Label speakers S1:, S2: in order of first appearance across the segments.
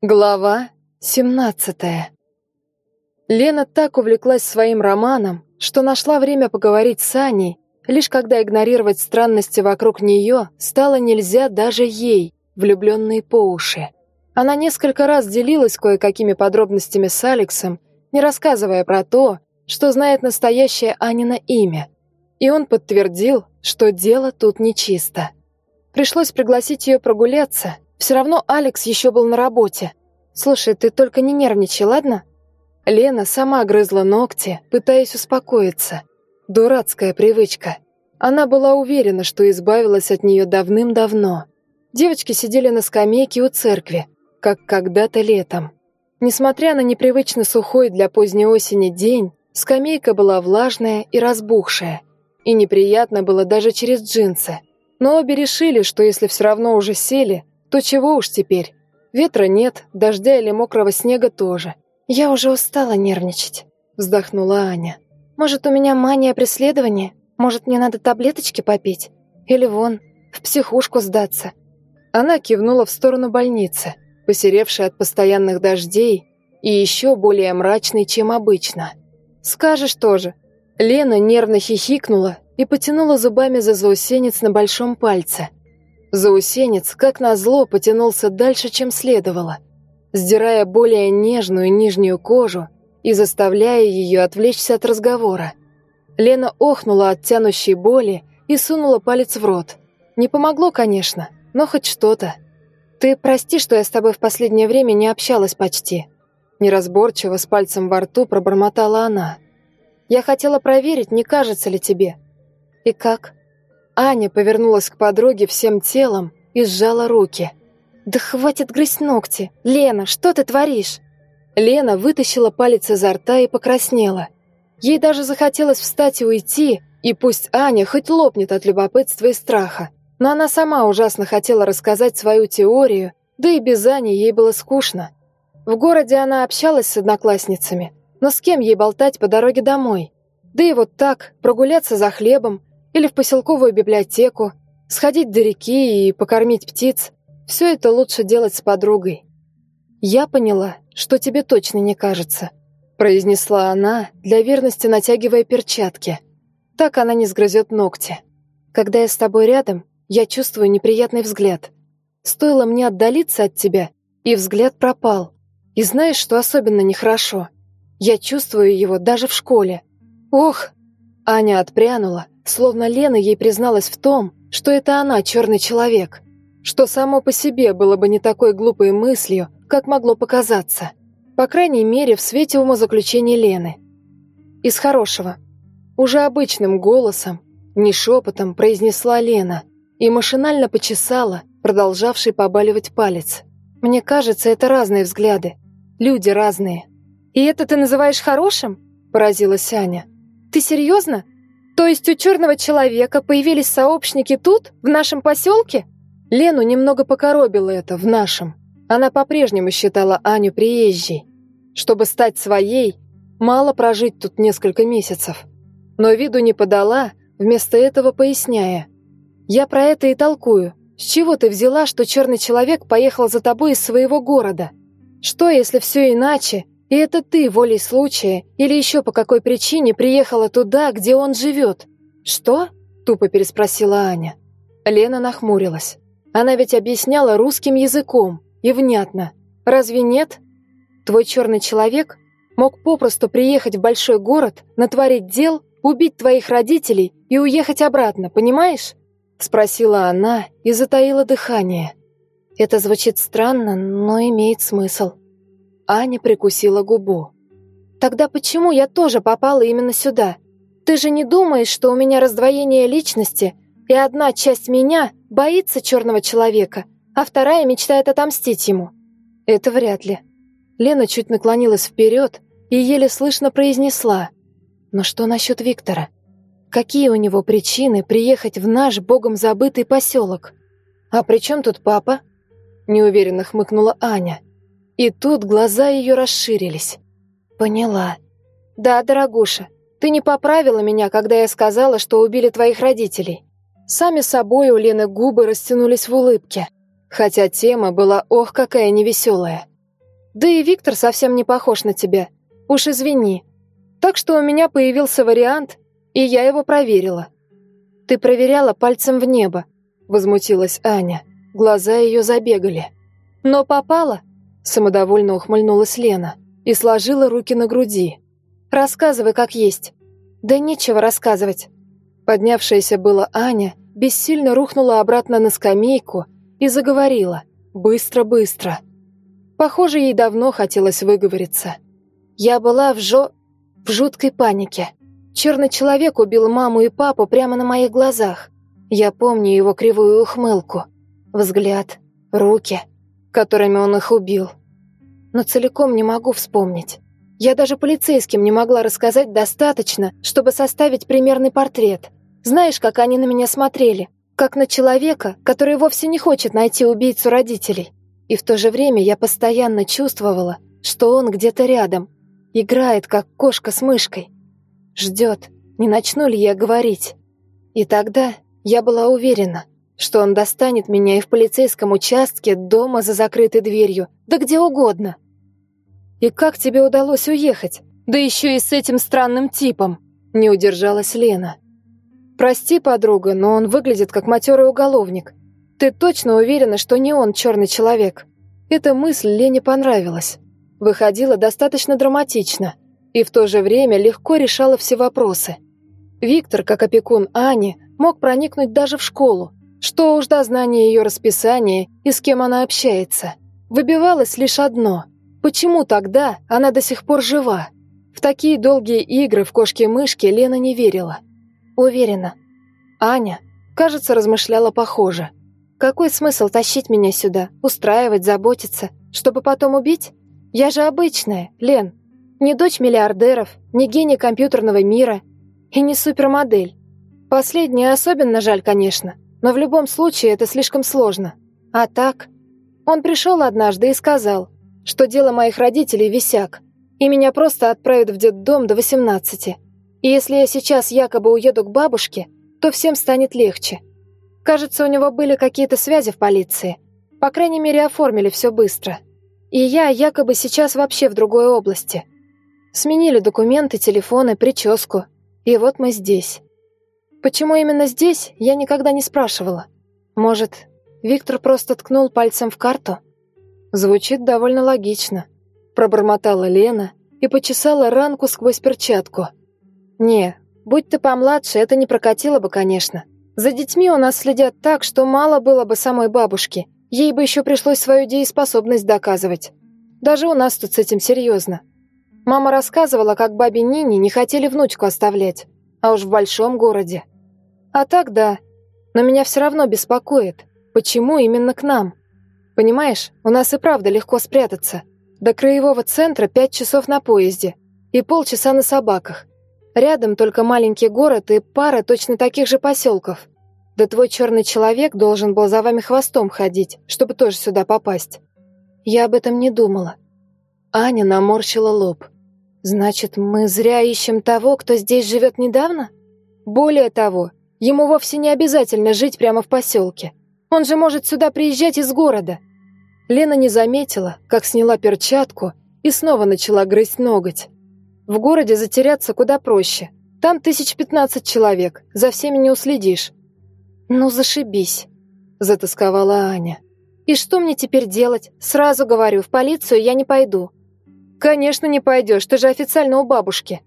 S1: Глава 17 Лена так увлеклась своим романом, что нашла время поговорить с Аней, лишь когда игнорировать странности вокруг нее стало нельзя даже ей, влюбленной по уши. Она несколько раз делилась кое-какими подробностями с Алексом, не рассказывая про то, что знает настоящее Анина имя. И он подтвердил, что дело тут нечисто. Пришлось пригласить ее прогуляться – все равно Алекс еще был на работе. Слушай, ты только не нервничай, ладно? Лена сама грызла ногти, пытаясь успокоиться. Дурацкая привычка. Она была уверена, что избавилась от нее давным-давно. Девочки сидели на скамейке у церкви, как когда-то летом. Несмотря на непривычно сухой для поздней осени день, скамейка была влажная и разбухшая. И неприятно было даже через джинсы. Но обе решили, что если все равно уже сели, то чего уж теперь. Ветра нет, дождя или мокрого снега тоже.
S2: «Я уже устала нервничать», — вздохнула Аня. «Может, у меня мания преследования? Может, мне надо таблеточки попить? Или вон, в психушку сдаться?»
S1: Она кивнула в сторону больницы, посеревшей от постоянных дождей и еще более мрачной, чем обычно. «Скажешь тоже». Лена нервно хихикнула и потянула зубами за заусенец на большом пальце — Заусенец, как назло, потянулся дальше, чем следовало, сдирая более нежную нижнюю кожу и заставляя ее отвлечься от разговора. Лена охнула от тянущей боли и сунула палец в рот. Не помогло, конечно, но хоть что-то. «Ты прости, что я с тобой в последнее время не общалась почти». Неразборчиво с пальцем во рту пробормотала она. «Я хотела проверить, не кажется ли тебе». «И как?» Аня повернулась к подруге всем телом и сжала руки.
S2: «Да хватит грызть ногти! Лена, что ты творишь?»
S1: Лена вытащила палец изо рта и покраснела. Ей даже захотелось встать и уйти, и пусть Аня хоть лопнет от любопытства и страха. Но она сама ужасно хотела рассказать свою теорию, да и без Ани ей было скучно. В городе она общалась с одноклассницами, но с кем ей болтать по дороге домой? Да и вот так, прогуляться за хлебом, или в поселковую библиотеку, сходить до реки и покормить птиц. Все это лучше делать с подругой. «Я поняла, что тебе точно не кажется», — произнесла она, для верности натягивая перчатки. Так она не сгрызет ногти. «Когда я с тобой рядом, я чувствую неприятный взгляд. Стоило мне отдалиться от тебя, и взгляд пропал. И знаешь, что особенно нехорошо? Я чувствую его даже в школе. Ох!» Аня отпрянула, Словно Лена ей призналась в том, что это она черный человек, что само по себе было бы не такой глупой мыслью, как могло показаться. По крайней мере, в свете умозаключения Лены. Из хорошего. Уже обычным голосом, не шепотом, произнесла Лена и машинально почесала, продолжавший побаливать палец. «Мне кажется, это разные взгляды. Люди разные».
S2: «И это ты называешь хорошим?» – поразилась Аня. «Ты серьезно? То есть у черного человека появились сообщники тут, в нашем поселке?
S1: Лену немного покоробило это в нашем. Она по-прежнему считала Аню приезжей. Чтобы стать своей, мало прожить тут несколько месяцев. Но виду не подала, вместо этого поясняя. «Я про это и толкую. С чего ты взяла, что черный человек поехал за тобой из своего города? Что, если все иначе, и это ты волей случая или еще по какой причине приехала туда, где он живет?» «Что?» – тупо переспросила Аня. Лена нахмурилась. Она ведь объясняла русским языком, и внятно. Разве нет? Твой черный человек мог попросту приехать в большой город, натворить дел, убить твоих родителей и уехать обратно, понимаешь? Спросила она и затаила дыхание. Это звучит странно, но имеет смысл. Аня прикусила губу. «Тогда почему я тоже попала именно сюда? Ты же не думаешь, что у меня раздвоение личности, и одна часть меня боится черного человека, а вторая мечтает отомстить ему?» «Это вряд ли». Лена чуть наклонилась вперед и еле слышно произнесла. «Но что насчет Виктора? Какие у него причины приехать в наш богом забытый поселок? А при чем тут папа?» Неуверенно хмыкнула Аня. И тут глаза ее расширились. Поняла. Да, дорогуша, ты не поправила меня, когда я сказала, что убили твоих родителей. Сами собой у Лены губы растянулись в улыбке, хотя тема была ох какая невеселая. Да и Виктор совсем не похож на тебя. Уж извини. Так что у меня появился вариант, и я его проверила. Ты проверяла пальцем в небо, возмутилась Аня. Глаза ее забегали. Но попала? Самодовольно ухмыльнулась Лена и сложила руки на груди. Рассказывай, как есть. Да нечего рассказывать. Поднявшаяся была Аня бессильно рухнула обратно на скамейку и заговорила. Быстро-быстро. Похоже, ей давно хотелось выговориться. Я была в жо... в жуткой панике. Черный человек убил маму и папу прямо на моих глазах. Я помню его кривую ухмылку, взгляд, руки, которыми он их убил. Но целиком не могу вспомнить. Я даже полицейским не могла рассказать достаточно, чтобы составить примерный портрет. Знаешь, как они на меня смотрели? Как на человека, который вовсе не хочет найти убийцу родителей. И в то же время я постоянно чувствовала, что он где-то рядом, играет, как кошка с мышкой. Ждет, не начну ли я говорить. И тогда я была уверена, что он достанет меня и в полицейском участке, дома за закрытой дверью, да где угодно. «И как тебе удалось уехать? Да еще и с этим странным типом!» Не удержалась Лена. «Прости, подруга, но он выглядит как матерый уголовник. Ты точно уверена, что не он черный человек?» Эта мысль Лене понравилась. Выходила достаточно драматично и в то же время легко решала все вопросы. Виктор, как опекун Ани, мог проникнуть даже в школу. Что уж до знания ее расписания и с кем она общается. Выбивалось лишь одно – Почему тогда она до сих пор жива? В такие долгие игры в кошки-мышки Лена не верила. Уверена. Аня, кажется, размышляла похоже. Какой смысл тащить меня сюда, устраивать, заботиться, чтобы потом убить? Я же обычная, Лен. Не дочь миллиардеров, не гений компьютерного мира и не супермодель. Последнее особенно жаль, конечно, но в любом случае это слишком сложно. А так... Он пришел однажды и сказал, что дело моих родителей висяк, и меня просто отправят в детдом до 18. И если я сейчас якобы уеду к бабушке, то всем станет легче. Кажется, у него были какие-то связи в полиции. По крайней мере, оформили все быстро. И я якобы сейчас вообще в другой области. Сменили документы, телефоны, прическу. И вот мы здесь. Почему именно здесь, я никогда не спрашивала. Может, Виктор просто ткнул пальцем в карту? Звучит довольно логично. Пробормотала Лена и почесала ранку сквозь перчатку. Не, будь ты помладше, это не прокатило бы, конечно. За детьми у нас следят так, что мало было бы самой бабушки. Ей бы еще пришлось свою дееспособность доказывать. Даже у нас тут с этим серьезно. Мама рассказывала, как бабе Нине не хотели внучку оставлять, а уж в большом городе. А так да, но меня все равно беспокоит, почему именно к нам? Понимаешь, у нас и правда легко спрятаться. До краевого центра пять часов на поезде и полчаса на собаках. Рядом только маленький город и пара точно таких же поселков. Да твой черный человек должен был за вами хвостом ходить, чтобы тоже сюда попасть. Я об этом не думала. Аня наморщила лоб. Значит, мы зря ищем того, кто здесь живет недавно? Более того, ему вовсе не обязательно жить прямо в поселке. Он же может сюда приезжать из города. Лена не заметила, как сняла перчатку и снова начала грызть ноготь. В городе затеряться куда проще. Там тысяч пятнадцать человек, за всеми не уследишь. «Ну, зашибись», — затасковала Аня. «И что мне теперь делать? Сразу говорю, в полицию я не пойду». «Конечно не пойдешь, ты же официально у бабушки».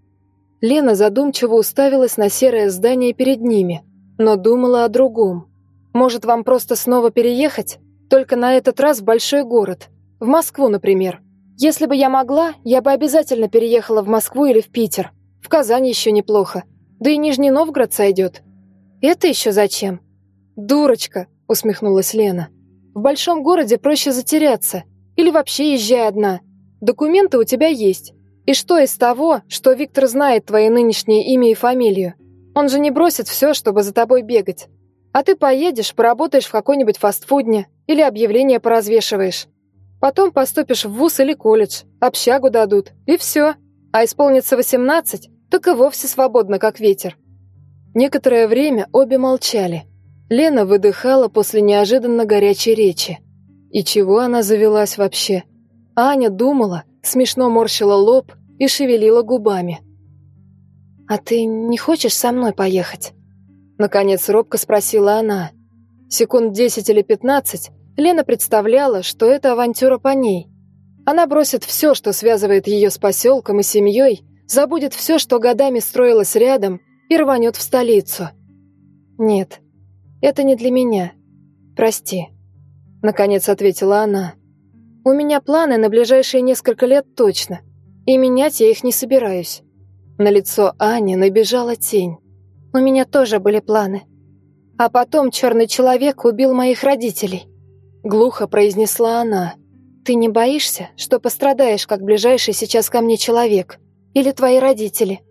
S1: Лена задумчиво уставилась на серое здание перед ними, но думала о другом. «Может, вам просто снова переехать? Только на этот раз в большой город. В Москву, например. Если бы я могла, я бы обязательно переехала в Москву или в Питер. В Казань еще неплохо. Да и Нижний Новгород сойдет. Это еще зачем? Дурочка, усмехнулась Лена. В большом городе проще затеряться. Или вообще езжай одна. Документы у тебя есть. И что из того, что Виктор знает твое нынешнее имя и фамилию? Он же не бросит все, чтобы за тобой бегать. А ты поедешь, поработаешь в какой-нибудь фастфудне или объявление поразвешиваешь. Потом поступишь в вуз или колледж, общагу дадут, и все. А исполнится 18, так и вовсе свободно, как ветер. Некоторое время обе молчали. Лена выдыхала после неожиданно горячей речи. И чего она завелась вообще? Аня думала, смешно морщила лоб и шевелила губами.
S2: «А ты не хочешь со мной поехать?»
S1: Наконец робко спросила она. Секунд десять или пятнадцать Лена представляла, что это авантюра по ней. Она бросит все, что связывает ее с поселком и семьей, забудет все, что годами строилось рядом, и рванет в столицу.
S2: «Нет, это не для меня. Прости», — наконец ответила она. «У меня планы на ближайшие несколько лет точно, и менять я их не собираюсь». На лицо Ани набежала тень. «У меня тоже были планы. А потом черный человек убил моих родителей», — глухо произнесла она. «Ты не боишься, что пострадаешь, как ближайший сейчас ко мне человек? Или твои родители?»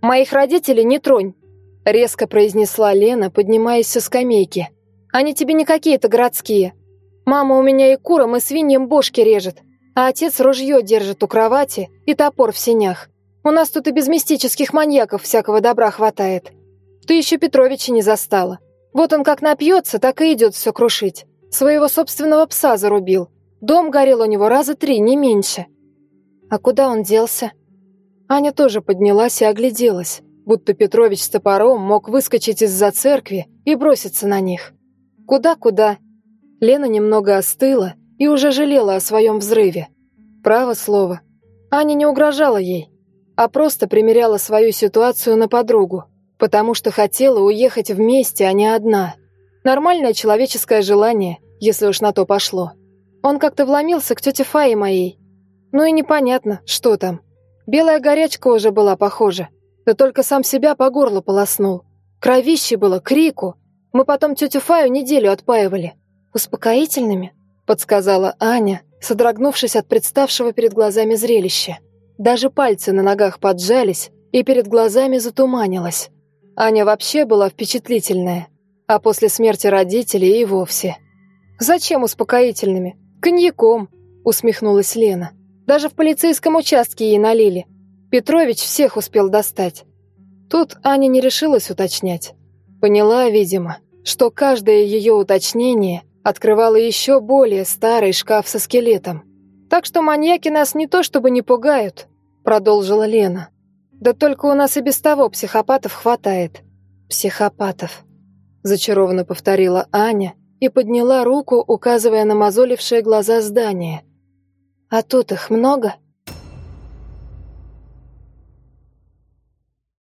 S1: «Моих родителей не тронь!» — резко произнесла Лена, поднимаясь со скамейки. «Они тебе не какие-то городские. Мама у меня и курам, и свиньям бошки режет, а отец ружье держит у кровати и топор в сенях. У нас тут и без мистических маньяков всякого добра хватает. Ты еще Петровича не застала. Вот он как напьется, так и идет все крушить. Своего собственного пса зарубил. Дом горел у него раза три, не меньше.
S2: А куда он делся?
S1: Аня тоже поднялась и огляделась, будто Петрович с топором мог выскочить из-за церкви и броситься на них. Куда-куда? Лена немного остыла и уже жалела о своем взрыве. Право слово. Аня не угрожала ей, а просто примеряла свою ситуацию на подругу, потому что хотела уехать вместе, а не одна. Нормальное человеческое желание, если уж на то пошло. Он как-то вломился к тете Фае моей. Ну и непонятно, что там. Белая горячка уже была похожа. Да только сам себя по горлу полоснул. Кровище было, крику. Мы потом тетю Фаю неделю отпаивали.
S2: «Успокоительными?»
S1: — подсказала Аня, содрогнувшись от представшего перед глазами зрелища. Даже пальцы на ногах поджались, и перед глазами затуманилось. Аня вообще была впечатлительная, а после смерти родителей и вовсе. «Зачем успокоительными? Коньяком!» — усмехнулась Лена. «Даже в полицейском участке ей налили. Петрович всех успел достать». Тут Аня не решилась уточнять. Поняла, видимо, что каждое ее уточнение открывало еще более старый шкаф со скелетом. «Так что маньяки нас не то чтобы не пугают», — продолжила Лена. «Да только у нас и без того психопатов хватает».
S2: «Психопатов», —
S1: зачарованно повторила Аня и подняла руку, указывая на мозолившие глаза здания.
S2: «А тут их много?»